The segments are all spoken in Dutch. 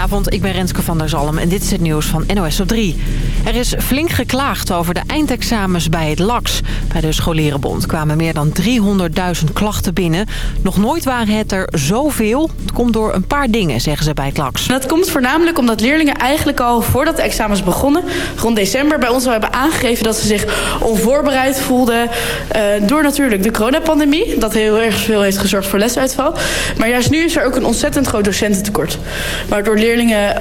Goedenavond, ik ben Renske van der Zalm en dit is het nieuws van NOS op 3. Er is flink geklaagd over de eindexamens bij het LAX. Bij de Scholierenbond kwamen meer dan 300.000 klachten binnen. Nog nooit waren het er zoveel. Het komt door een paar dingen, zeggen ze bij het LAX. Dat komt voornamelijk omdat leerlingen eigenlijk al voordat de examens begonnen... rond december bij ons al hebben aangegeven dat ze zich onvoorbereid voelden... Uh, door natuurlijk de coronapandemie. Dat heel erg veel heeft gezorgd voor lesuitval. Maar juist nu is er ook een ontzettend groot docententekort. Waardoor leerlingen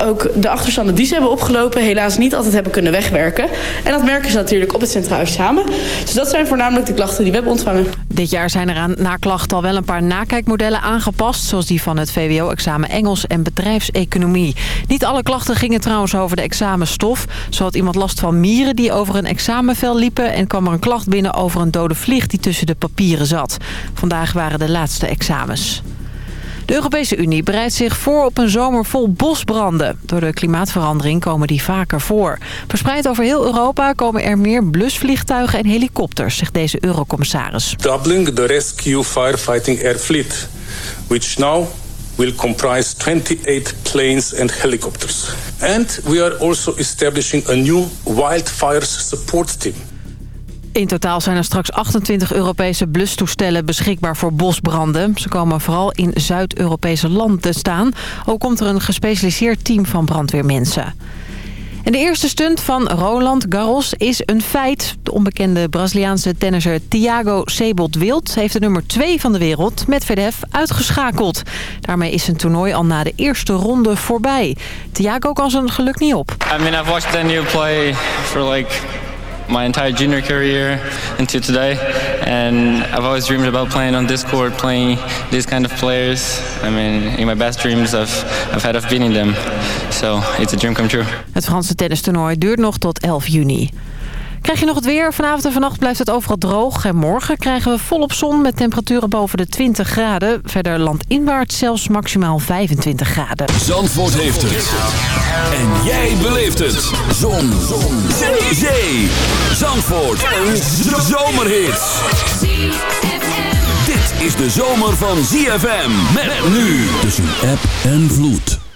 ook de achterstanden die ze hebben opgelopen... helaas niet altijd hebben kunnen wegwerken. En dat merken ze natuurlijk op het centraal examen. Dus dat zijn voornamelijk de klachten die we hebben ontvangen. Dit jaar zijn er aan na klachten al wel een paar nakijkmodellen aangepast... zoals die van het VWO-examen Engels en bedrijfseconomie. Niet alle klachten gingen trouwens over de examenstof. Zo had iemand last van mieren die over een examenvel liepen... en kwam er een klacht binnen over een dode vlieg die tussen de papieren zat. Vandaag waren de laatste examens. De Europese Unie bereidt zich voor op een zomer vol bosbranden. Door de klimaatverandering komen die vaker voor. Verspreid over heel Europa komen er meer blusvliegtuigen en helikopters, zegt deze eurocommissaris. Doubling the rescue firefighting air fleet, which now will comprise 28 planes and helicopters. And we are also establishing a new wildfires support team. In totaal zijn er straks 28 Europese blustoestellen beschikbaar voor bosbranden. Ze komen vooral in Zuid-Europese landen te staan. Ook komt er een gespecialiseerd team van brandweermensen. En de eerste stunt van Roland Garros is een feit. De onbekende Braziliaanse tennisser Thiago Sebold Wild... heeft de nummer 2 van de wereld, Medvedev, uitgeschakeld. Daarmee is zijn toernooi al na de eerste ronde voorbij. Thiago kan zijn geluk niet op. I mean, I've watched play for like my entire junior career until today. And I've always dreamed about playing on this court, playing these kind of players. I mean, in my best dreams, I've, I've had of beating them. So it's a dream come true. Het Franse tennistoernooi duurt nog tot 11 juni. Krijg je nog het weer? Vanavond en vannacht blijft het overal droog. En morgen krijgen we volop zon met temperaturen boven de 20 graden. Verder landinwaarts zelfs maximaal 25 graden. Zandvoort heeft het. En jij beleeft het. Zon. zon. Zee. Zee. Zandvoort. Een zomerhit. Dit is de zomer van ZFM. Met nu tussen app en vloed.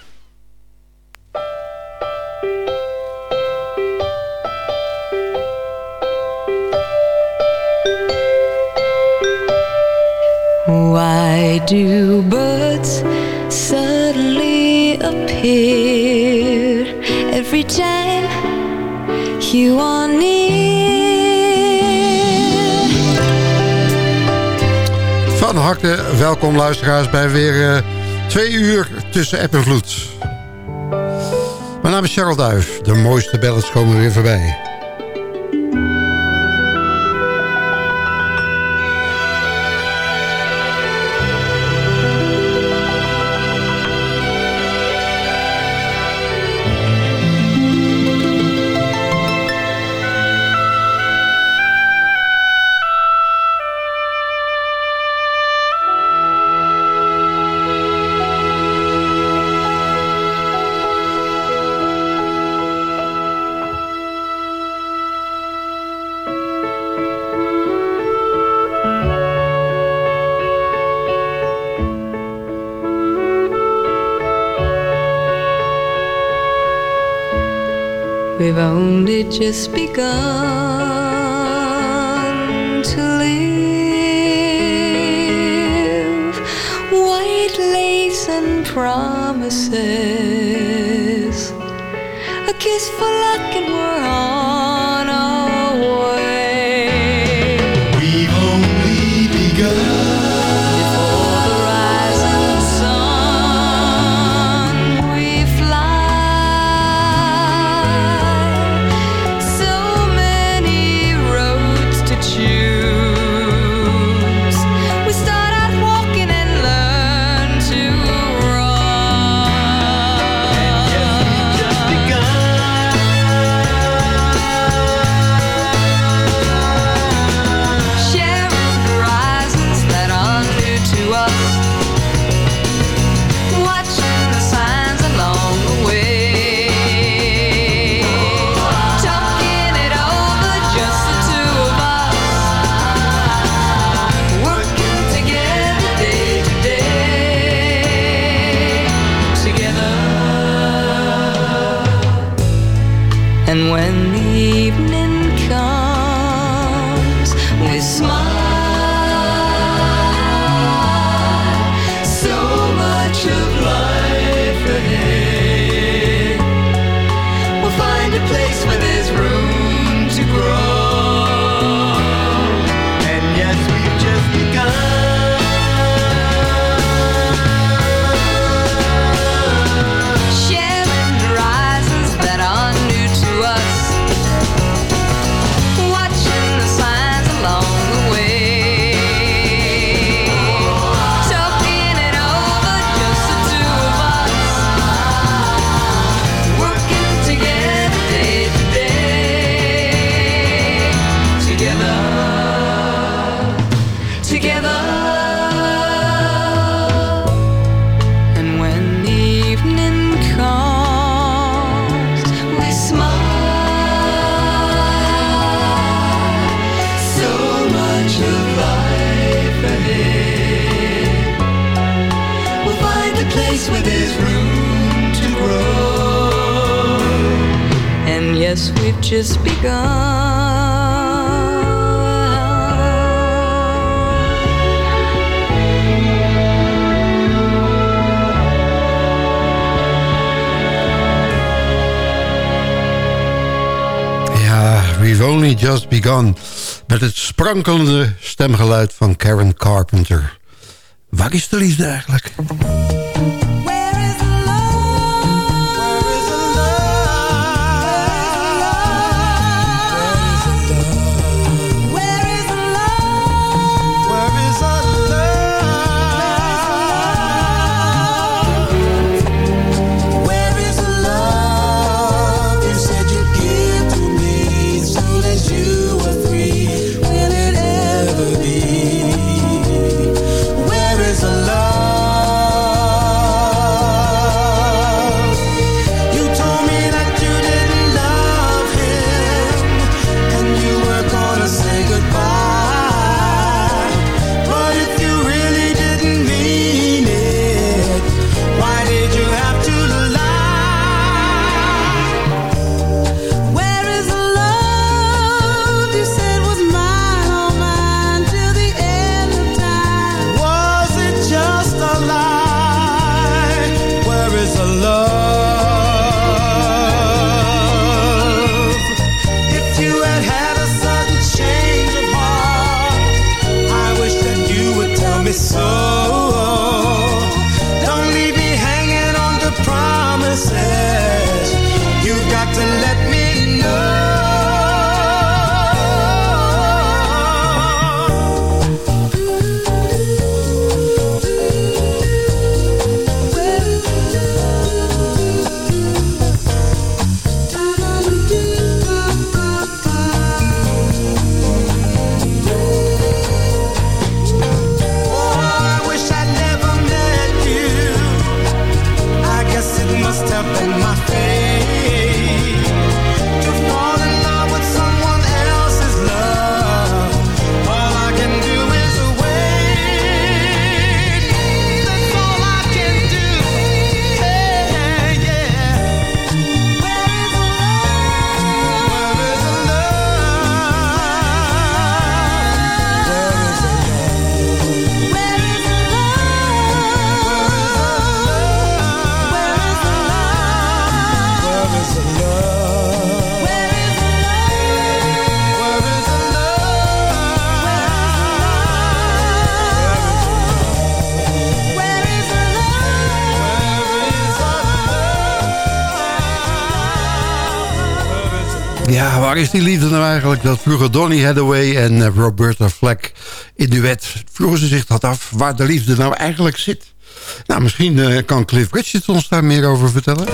Why do birds suddenly appear every time you are near? Van harte welkom luisteraars bij weer uh, twee uur tussen app en vloed. Mijn naam is Charles Duif. De mooiste ballads komen weer voorbij. We've only just begun to live. White lace and promises. A kiss for luck and we're on Just Begun... met het sprankelende stemgeluid van Karen Carpenter. Waar is de liefde eigenlijk? waar is die liefde nou eigenlijk? Dat vroegen Donny Hathaway en eh, Roberta Fleck in duet. Vroegen ze zich dat af, waar de liefde nou eigenlijk zit. Nou, misschien eh, kan Cliff Richards ons daar meer over vertellen.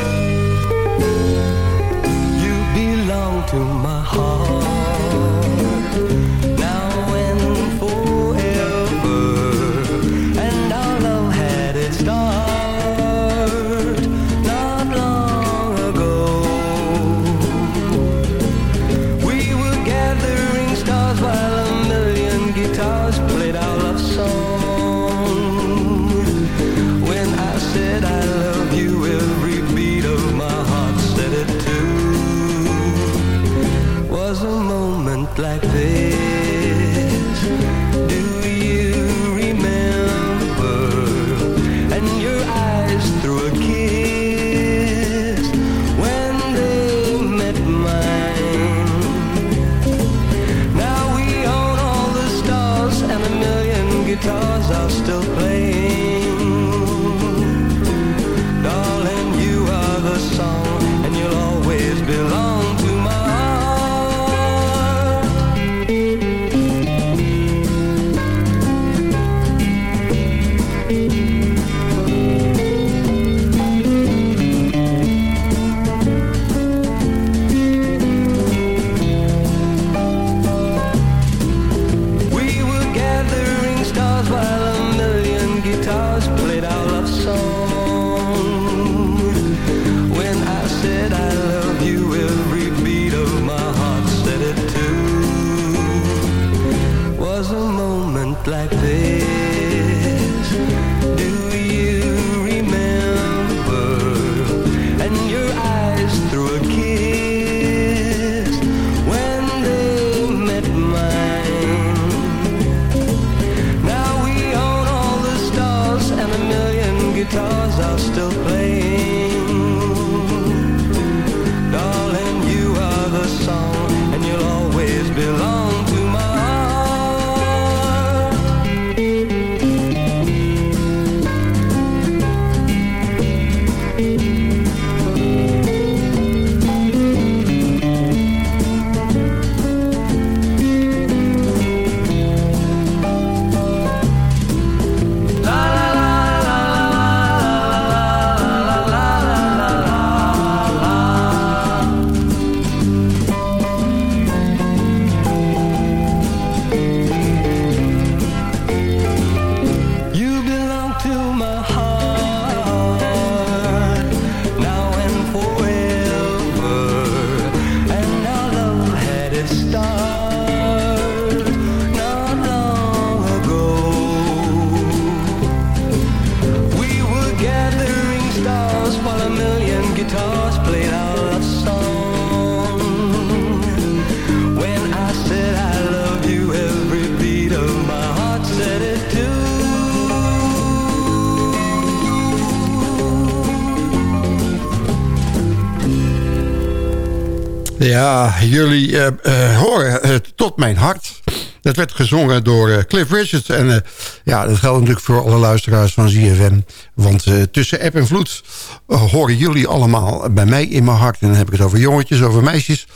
Jullie eh, eh, horen het tot mijn hart. Dat werd gezongen door eh, Cliff Richards. En eh, ja, dat geldt natuurlijk voor alle luisteraars van ZFM. Want eh, tussen app en vloed eh, horen jullie allemaal bij mij in mijn hart. En dan heb ik het over jongetjes, over meisjes...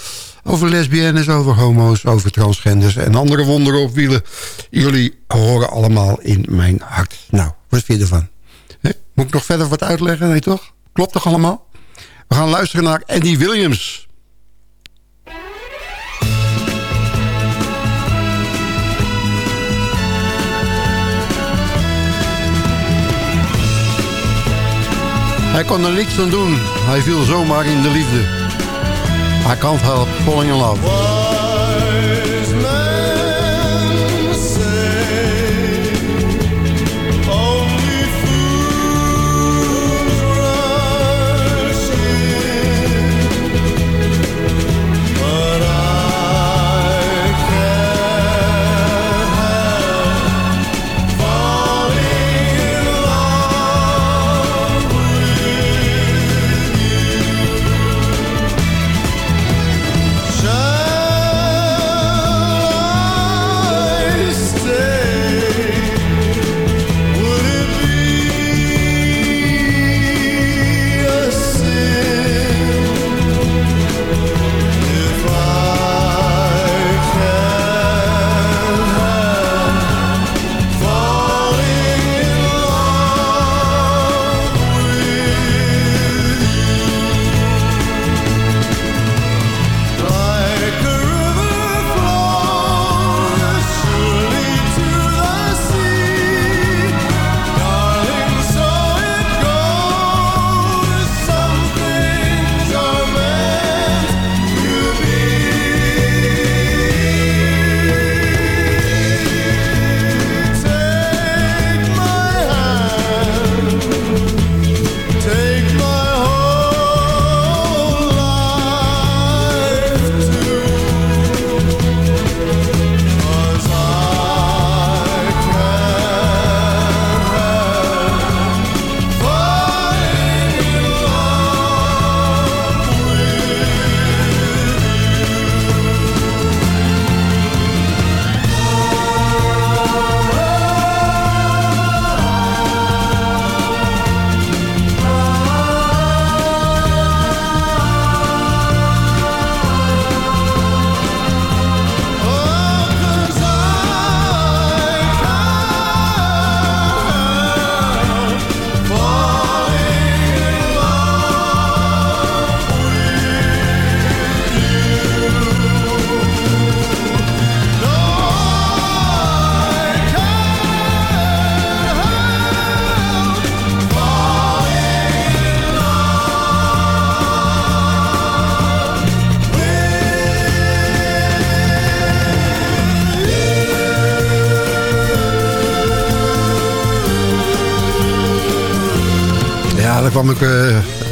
over lesbiennes, over homo's, over transgenders... en andere wonderen op wielen. Jullie horen allemaal in mijn hart. Nou, wat vind je ervan? Moet ik nog verder wat uitleggen? Nee, toch? Klopt toch allemaal? We gaan luisteren naar Andy Williams... Hij kon er niks aan doen. Hij viel zomaar in de liefde. I can't help falling in love.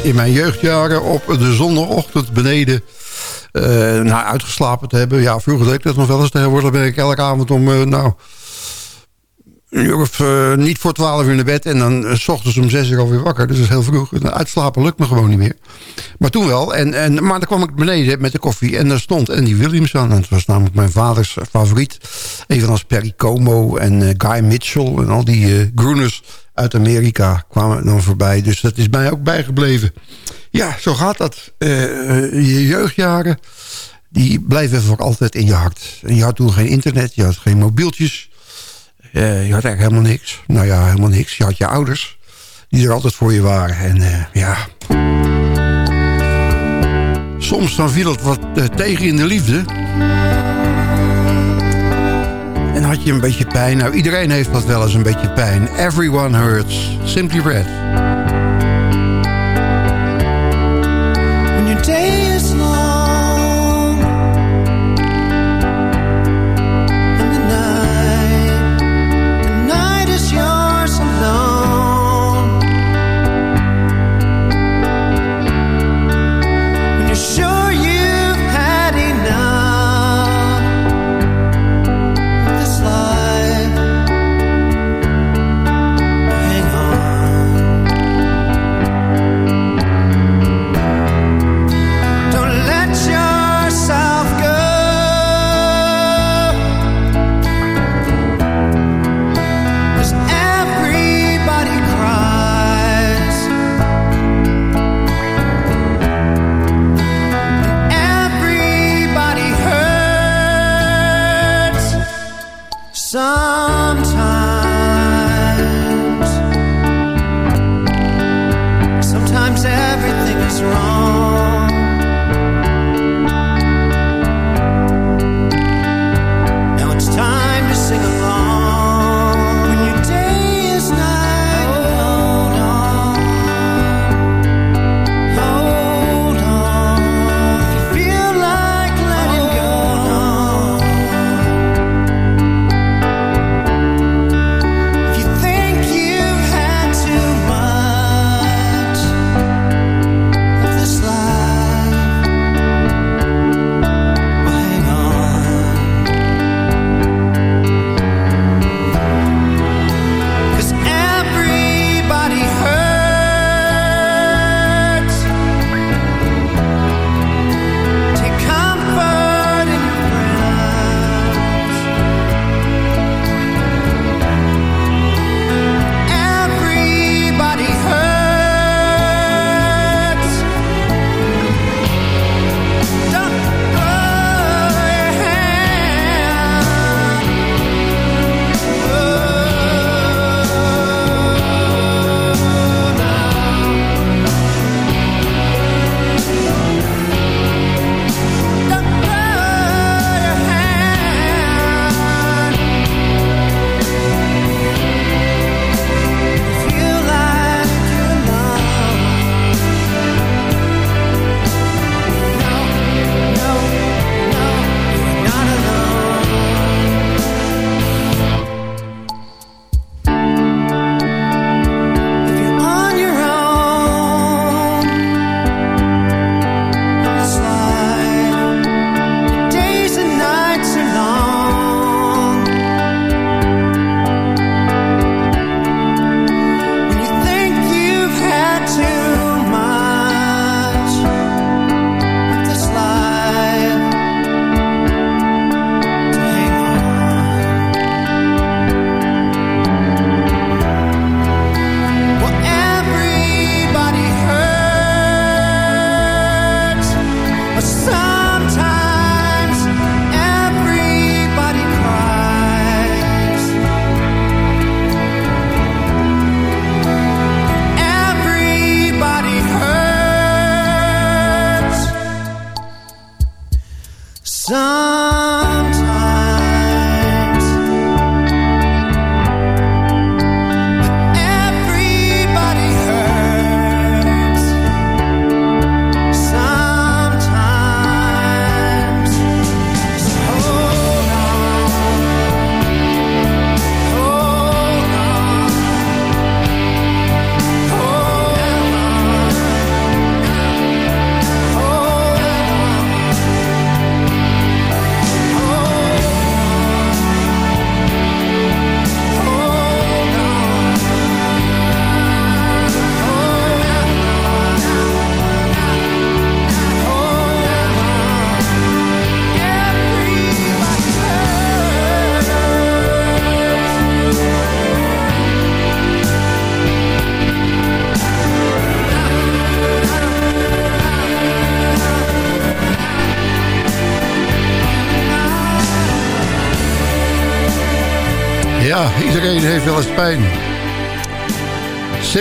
In mijn jeugdjaren op de zondagochtend beneden... nou, uitgeslapen te hebben. Ja, vroeger deed ik dat nog wel eens. Tegenwoordig ben ik elke avond om, eh, nou... Eh, niet voor twaalf uur naar bed. En dan s ochtends om zes uur alweer wakker. Dus is heel vroeg. En Uitslapen lukt me gewoon niet meer. Maar toen wel. En, en, maar dan kwam ik beneden met de koffie. En daar stond Andy Williams aan. En het was namelijk mijn vaders favoriet. Evenals Perry Como en Guy Mitchell. En al die groeners uit Amerika kwamen dan voorbij. Dus dat is mij ook bijgebleven. Ja, zo gaat dat. Eh, je jeugdjaren, die blijven voor altijd in je hart. Je had toen geen internet, je had geen mobieltjes. Eh, je had eigenlijk helemaal niks. Nou ja, helemaal niks. Je had je ouders, die er altijd voor je waren. En eh, ja... Soms dan viel het wat tegen in de liefde. En had je een beetje pijn. Nou, iedereen heeft dat wel eens een beetje pijn. Everyone hurts. Simply Red.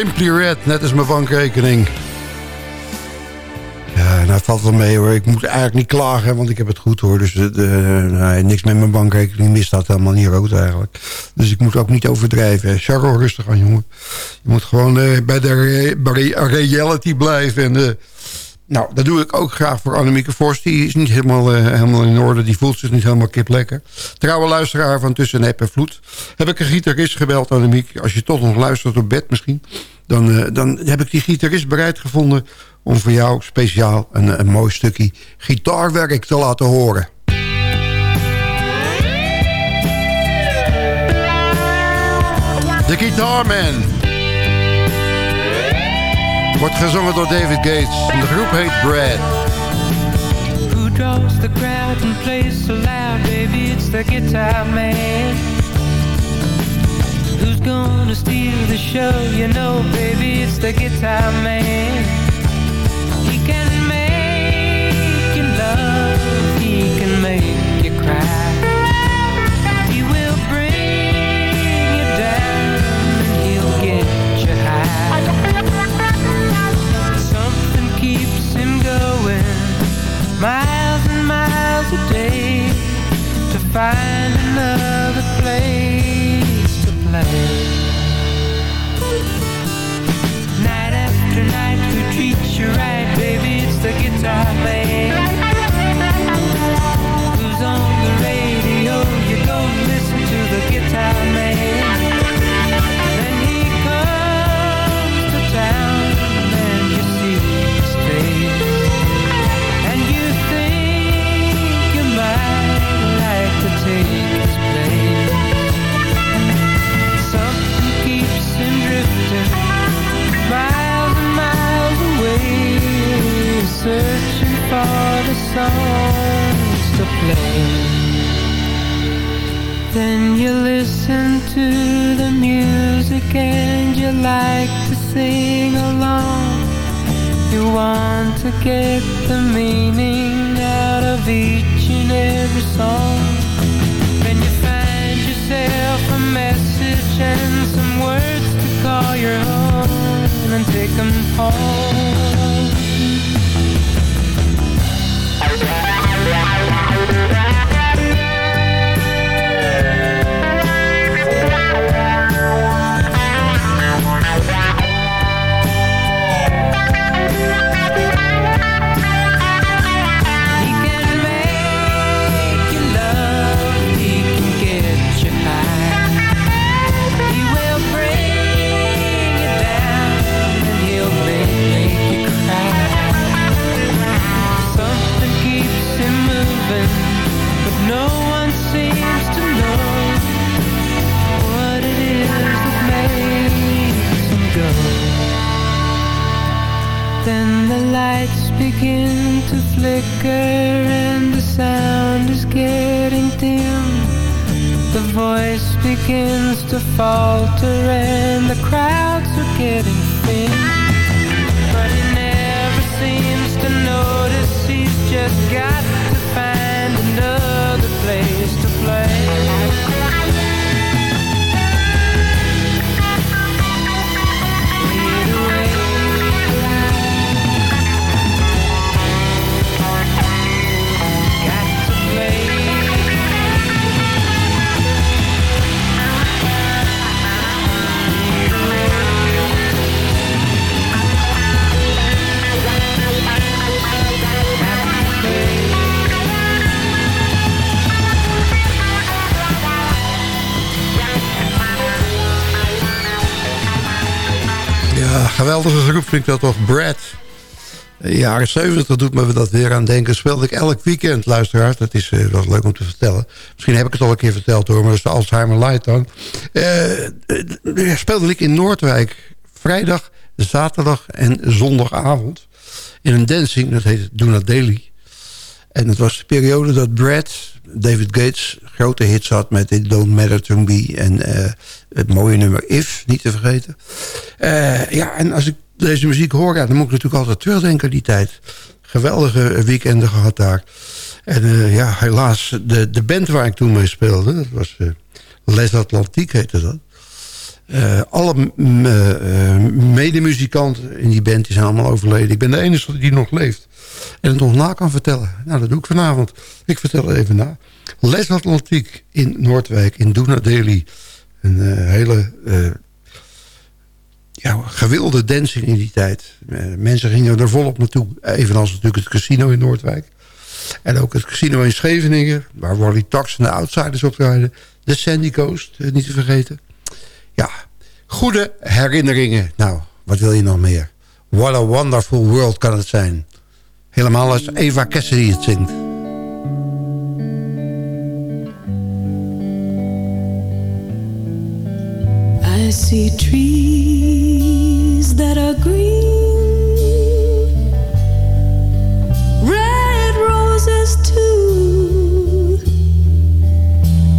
Simply Red, net als mijn bankrekening. Ja, nou valt wel mee hoor. Ik moet eigenlijk niet klagen, want ik heb het goed hoor. Dus eh, nee, niks met mijn bankrekening misstaat helemaal niet rood eigenlijk. Dus ik moet ook niet overdrijven. Charles, rustig aan jongen. Je moet gewoon eh, bij de reality blijven. En, eh, nou, dat doe ik ook graag voor Annemieke Vos. Die is niet helemaal, eh, helemaal in orde. Die voelt zich niet helemaal kip lekker. Trouwe luisteraar van Tussen Nep en Vloed. Heb ik een gitarist gebeld, Annemiek. Als je toch nog luistert op bed misschien. Dan, eh, dan heb ik die gitarist bereid gevonden... om voor jou speciaal een, een mooi stukje gitaarwerk te laten horen. De Guitarman. Wordt gezongen door David Gates. De groep heet Brad. Who draws the crowd and plays so loud, baby? It's the guitar man. Who's gonna steal the show? You know, baby, it's the guitar man. I made songs to play. Then you listen to the music and you like to sing along. You want to get the meaning out of each and every song. Ik dat toch. Brad. De jaren 70 doet me dat weer aan denken. Speelde ik elk weekend, luisteraars. Dat is eh, wel leuk om te vertellen. Misschien heb ik het al een keer verteld hoor. Maar dat is de Alzheimer Light dan. Eh, eh, speelde ik in Noordwijk. Vrijdag, zaterdag en zondagavond. In een dancing, dat heet Duna Daily. En het was de periode dat Brad, David Gates, grote hits had met It Don't Matter To Me. En het mooie nummer If, niet te vergeten. Ja, en als ik deze muziek hoor, ja, dan moet ik natuurlijk altijd terugdenken aan die tijd. Geweldige weekenden gehad daar. En eh, ja, helaas, de, de band waar ik toen mee speelde, dat was eh, Les Atlantiques heette dat. Eh, alle m- eh, medemuzikanten in die band die zijn allemaal overleden. Ik ben de enige die nog leeft. En het nog na kan vertellen. Nou, dat doe ik vanavond. Ik vertel even na. Les Atlantique in Noordwijk, in Doona Delhi. Een hele ja, gewilde dancing in die tijd. Eh, mensen gingen er volop naartoe. Evenals natuurlijk het casino in Noordwijk. En ook het casino in Scheveningen. Waar Wally Tax en de Outsiders optreden. De Sandy Coast, eh, niet te vergeten. Ja, goede herinneringen. Nou, wat wil je nog meer? What a wonderful world kan het zijn. Helemaal als Eva Cassidy het zingt. I see trees that are green, red roses too.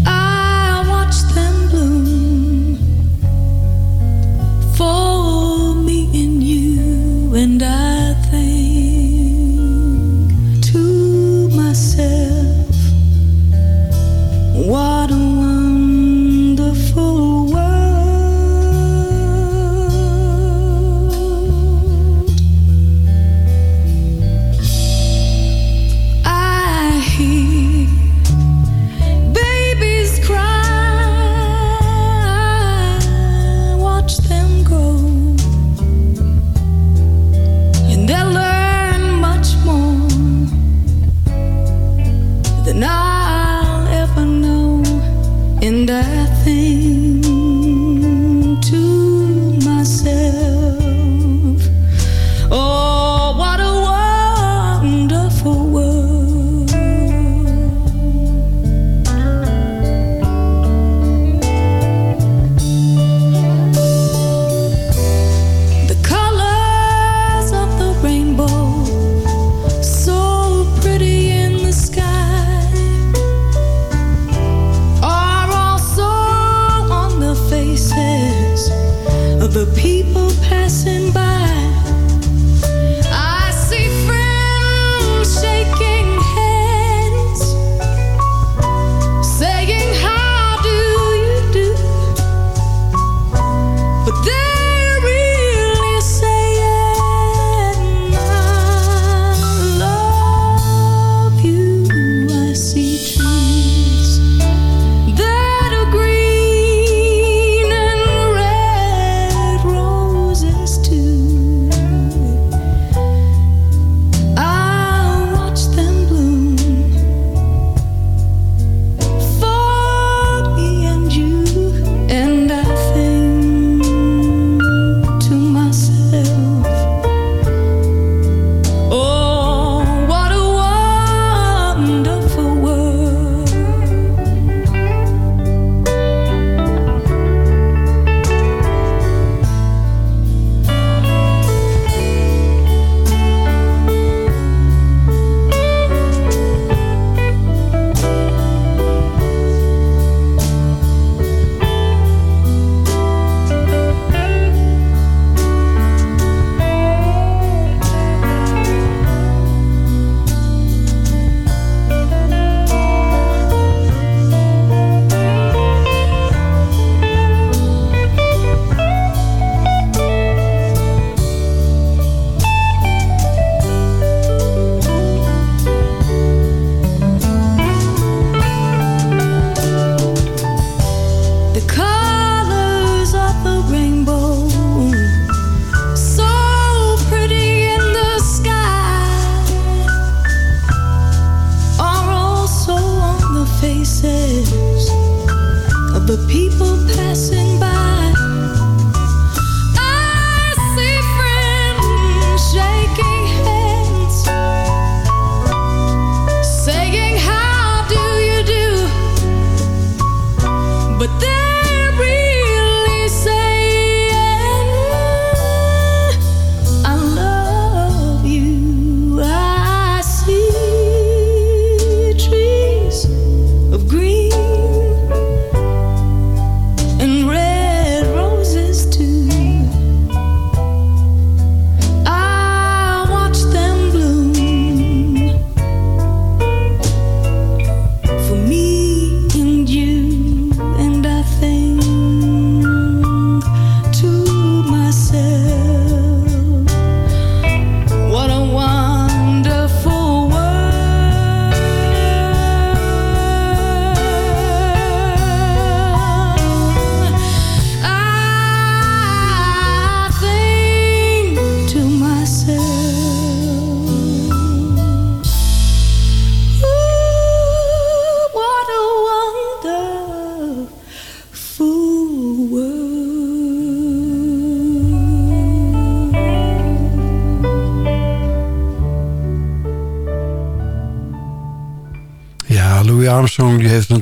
I watch them bloom for me and you, and I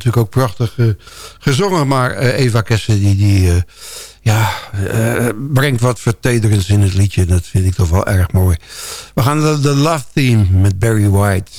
natuurlijk ook prachtig eh, gezongen. Maar eh, Eva Kessen die, die eh, ja, brengt wat vertederends in het liedje. Dat vind ik toch wel erg mooi. We gaan naar de Love Theme met Barry White.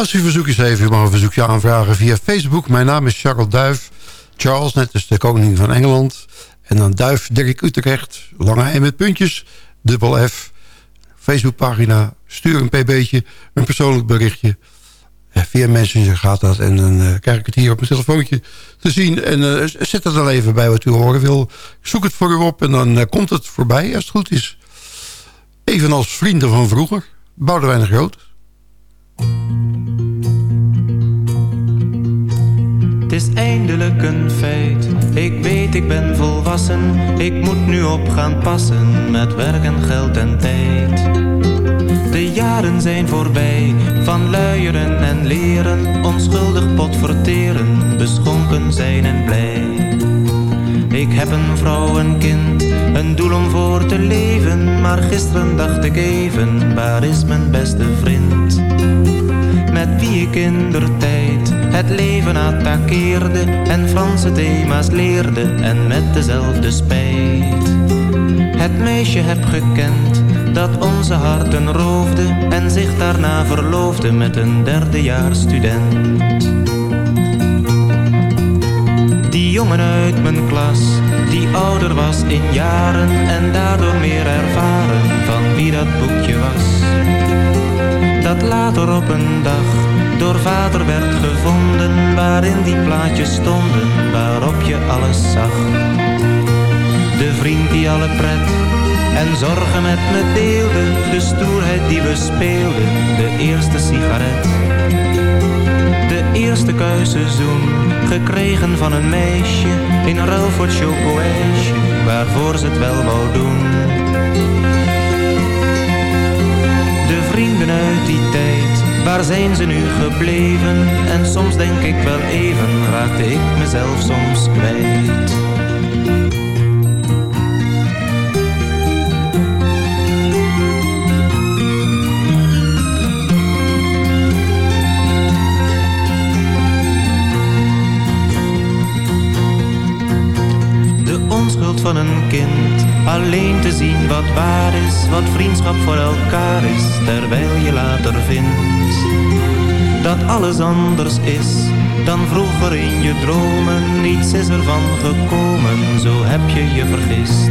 Als u verzoekjes heeft, u mag een verzoekje aanvragen via Facebook. Mijn naam is Charles Duif. Charles, net als de koning van Engeland. En dan Duif Dirk Utrecht. Lange en met puntjes. Dubbel F. Facebookpagina. Stuur een pb'tje. Een persoonlijk berichtje. Via Messenger gaat dat. En dan eh, krijg ik het hier op mijn telefoontje te zien. En eh, zet het dan even bij wat u horen wil. Zoek het voor u op en dan eh, komt het voorbij als het goed is. Evenals vrienden van vroeger. Boudewijn de Groot. Het is eindelijk een feit. Ik weet, ik ben volwassen. Ik moet nu op gaan passen met werk en geld en tijd. De jaren zijn voorbij, van luieren en leren, onschuldig pot verteren, beschonken zijn en blij. Ik heb een vrouw, een kind, een doel om voor te leven, maar gisteren dacht ik even, waar is mijn beste vriend? Met wie ik in tijd het leven attaqueerde en Franse thema's leerde en met dezelfde spijt. Het meisje heb gekend dat onze harten roofde en zich daarna verloofde met een derdejaars student. Die jongen uit mijn klas, die ouder was in jaren en daardoor meer ervaren van wie dat boekje was. Dat later op een dag door vader werd gevonden, waarin die plaatjes stonden, waarop je alles zag. De vriend die alle pret en zorgen met me deelde, de stoerheid die we speelden, de eerste sigaret. De eerste kuisseizoen, gekregen van een meisje, in ruil voor het chocoijsje, waarvoor ze het wel wou doen. Uit die tijd, waar zijn ze nu gebleven? En soms denk ik wel even, raakte ik mezelf soms kwijt. De onschuld van een kind, alleen te wat waar is, wat vriendschap voor elkaar is, terwijl je later vindt dat alles anders is dan vroeger in je dromen. Niets is ervan gekomen, zo heb je je vergist.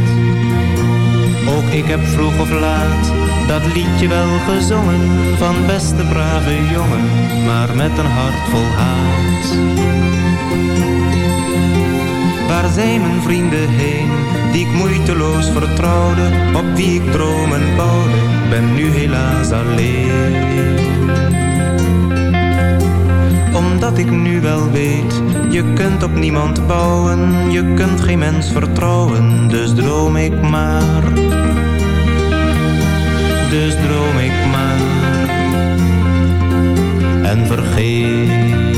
Ook ik heb vroeg of laat dat liedje wel gezongen van beste brave jongen, maar met een hart vol haat. Waar zijn mijn vrienden heen, die ik moeiteloos vertrouwde, op wie ik dromen bouwde, ben nu helaas alleen. Omdat ik nu wel weet, je kunt op niemand bouwen, je kunt geen mens vertrouwen, dus droom ik maar. Dus droom ik maar en vergeet.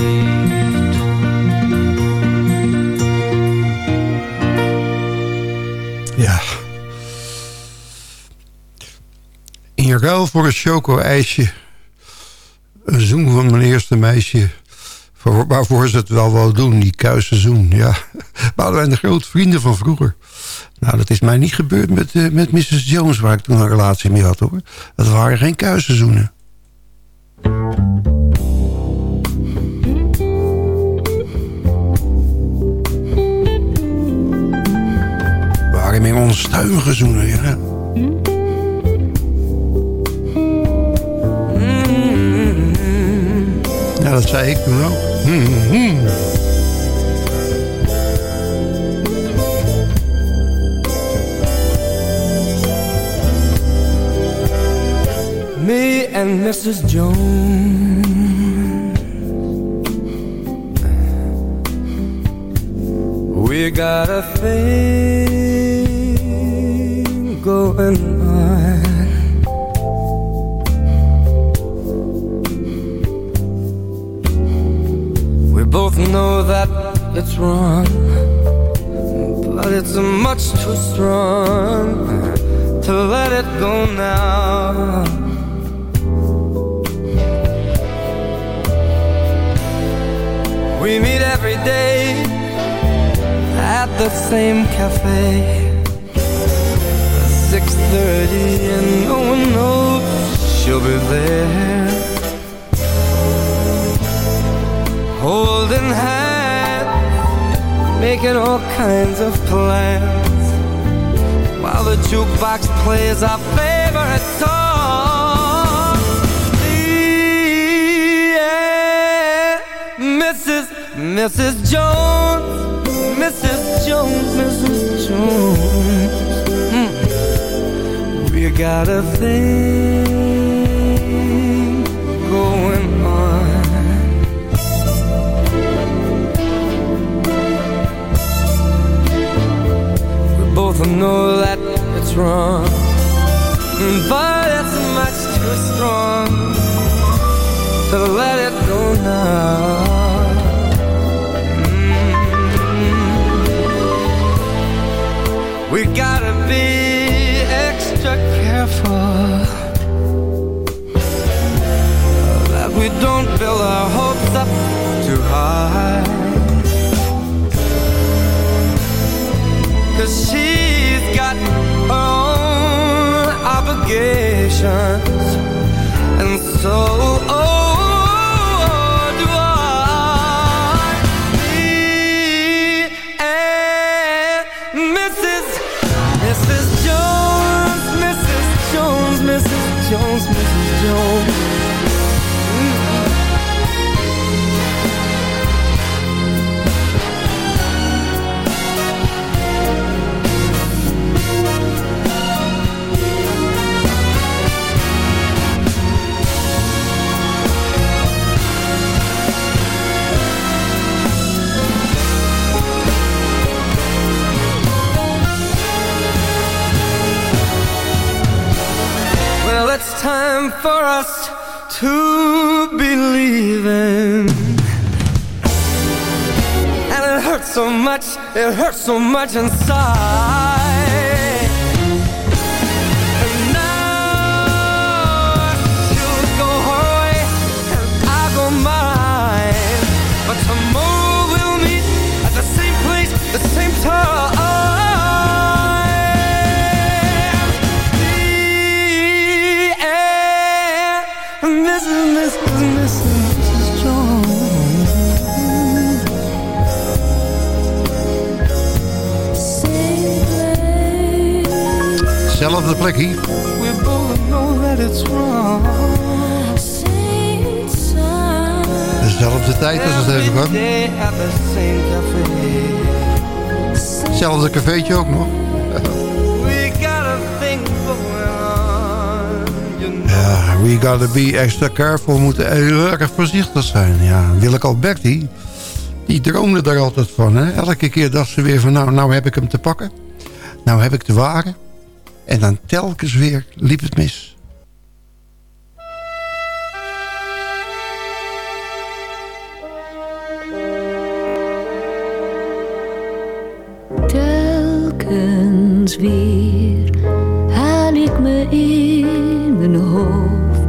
Ruil voor een choco-ijsje. Een zoen van mijn eerste meisje. Voor, waarvoor ze het wel wou doen, die kuisseizoen. Ja, we hadden de grote vrienden van vroeger. Nou, dat is mij niet gebeurd met, eh, met Mrs. Jones, waar ik toen een relatie mee had, hoor. Dat waren geen kuisseizoenen. waren meer onstuimige zoenen, ja. Ja, dat zei ik toen ook. Hmm, Me and Mrs. Jones We got a thing going on too strong To let it go now We meet every day at the same cafe. 6:30 and no one knows she'll be there. Holding hands, making all kinds of plans, while the jukebox plays our favorite song. Yeah, Mrs. Mrs. Jones, Mrs. Jones, Mrs. Jones. Mm. We got a thing going on. We both know that it's wrong, but it's much too strong to let it go now. Obligations And so it hurts so much inside. Zelfde plekje. We both know that it's wrong. Dezelfde tijd als het even kan. Hetzelfde cafeetje ook nog. Ja, we gotta be extra careful. We moeten heel erg voorzichtig zijn. Ja, Willeke Alberti, die droomde daar altijd van. Hè? Elke keer dacht ze weer van, nou, nou heb ik hem te pakken. Nou heb ik de ware. En dan telkens weer liep het mis. Telkens weer haal ik me in mijn hoofd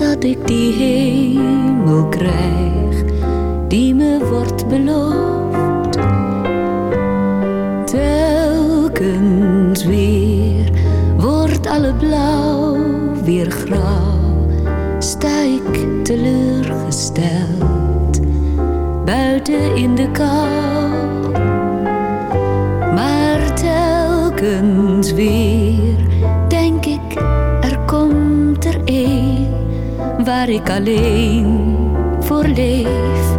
dat ik die hemel krijg die me wordt beloofd. In de kou. Maar telkens weer denk ik, er komt er een waar ik alleen voor leef.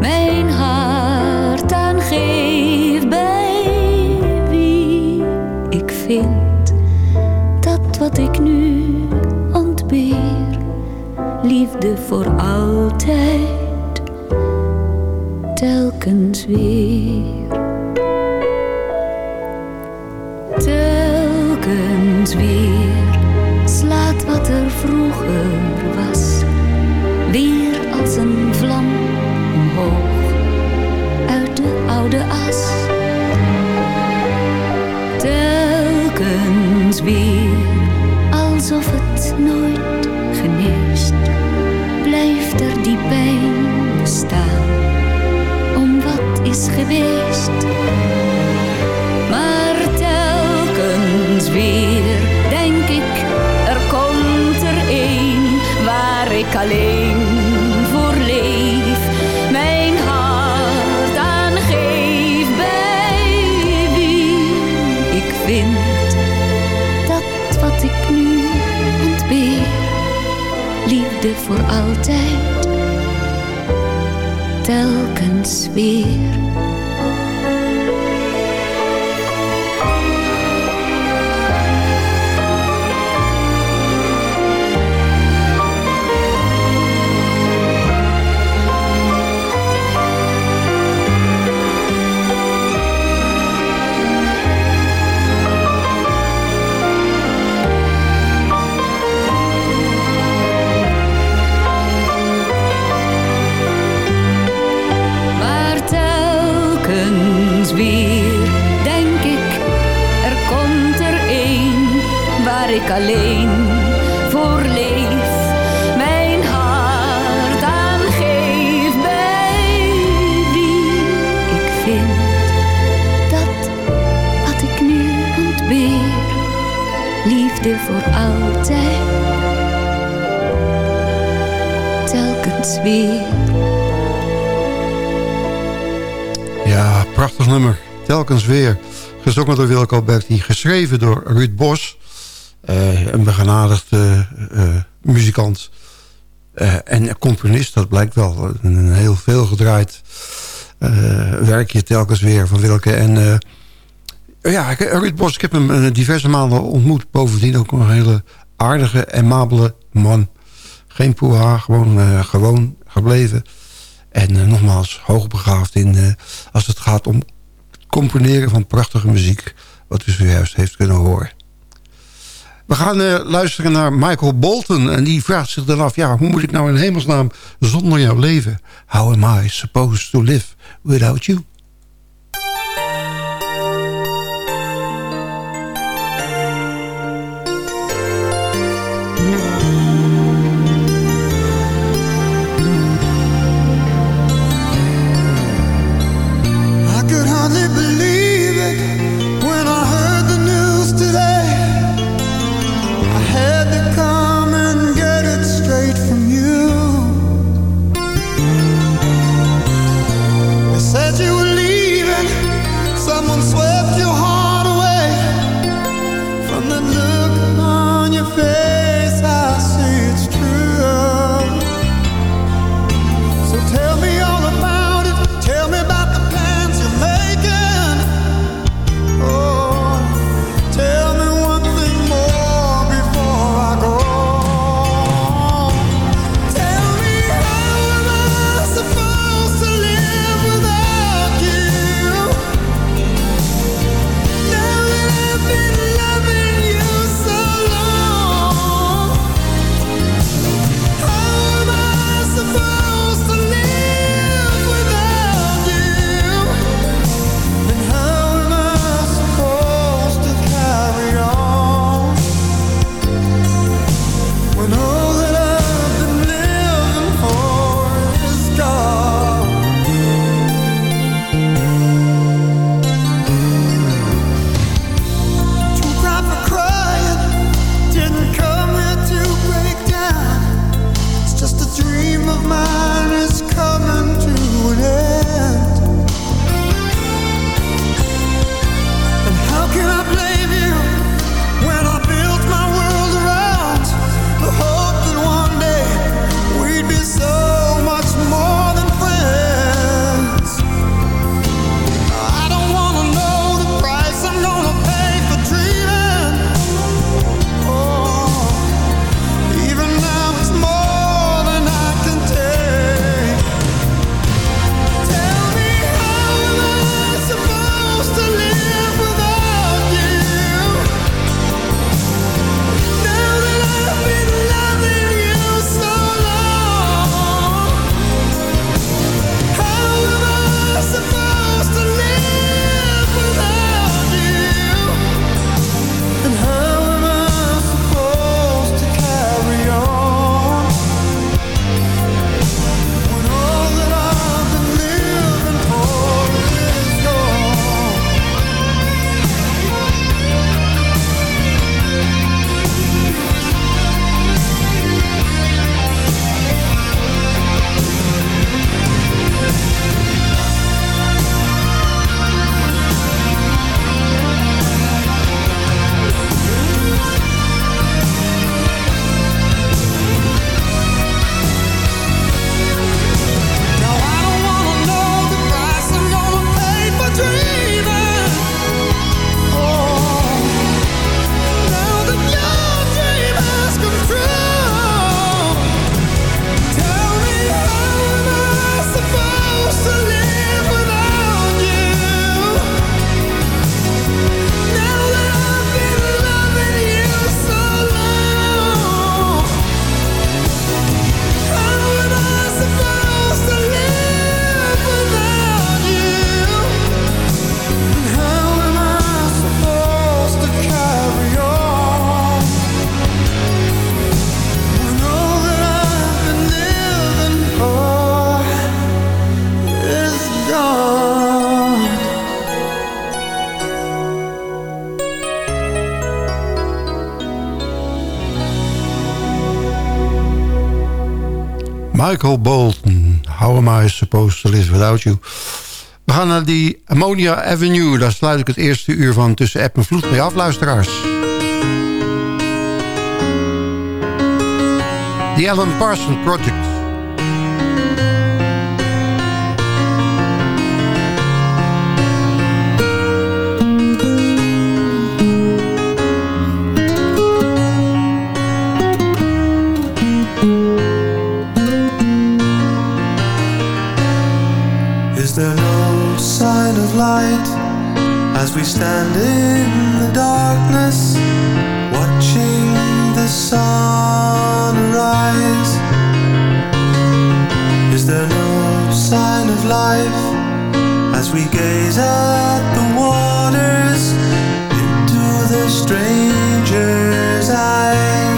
Mijn hart aan geef bij wie ik vind dat wat ik nu ontbeer, liefde voor altijd, altijd, telkens weer. Telkens weer. Gezongen door Wilco Alberti. Geschreven door Ruud Bos. eh, een begenadigde eh, muzikant. eh, en componist, dat blijkt wel. Een heel veel gedraaid werkje telkens weer van Wilke. En ja, Ruud Bos, ik heb hem diverse maanden ontmoet. Bovendien ook een hele aardige, aimabele man. Geen poeha, gewoon, gewoon gebleven. En eh, nogmaals, hoogbegaafd in als het gaat om componeren van prachtige muziek. Wat u zojuist heeft kunnen horen. We gaan eh, luisteren naar Michael Bolton. En die vraagt zich dan af, ja, hoe moet ik nou in hemelsnaam zonder jou leven? How am I supposed to live without you? Michael Bolton. How am I supposed to live without you? We gaan naar die Ammonia Avenue. Daar sluit ik het eerste uur van Tussen App en Vloed mee af, luisteraars. The Alan Parsons Project. Light as we stand in the darkness, watching the sun rise? Is there no sign of life as we gaze at the waters into the stranger's eyes?